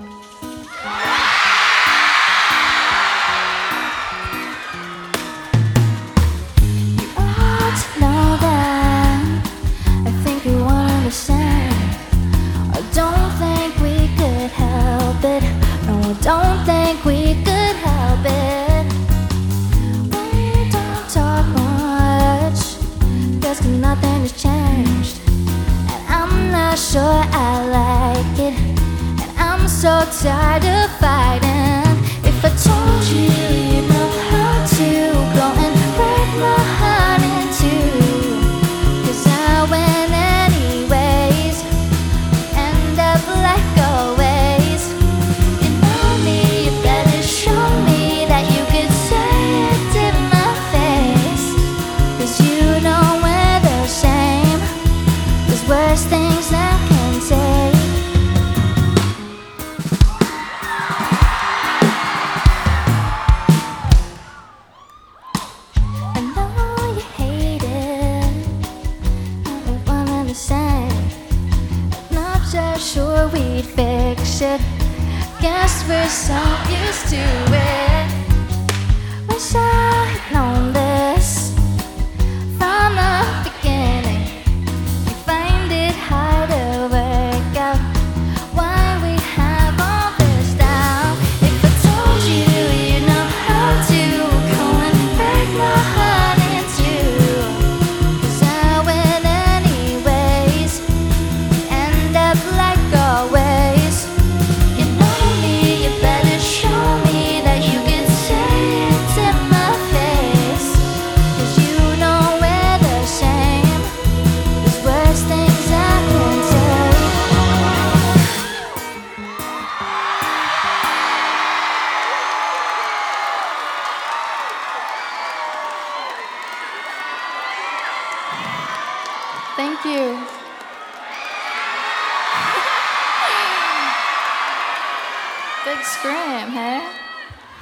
don't know that I think you understand. I don't think we could help it. No, I don't think so tired of fighting. If I told you, you know how to go and break my heart in two. Cause I win anyways. End up like always. You know me, you better show me that you could say it in my face. Cause you know we're the same. There's worse things sure we'd fix it. Guess we're so used to Thank you. Big scream, hey?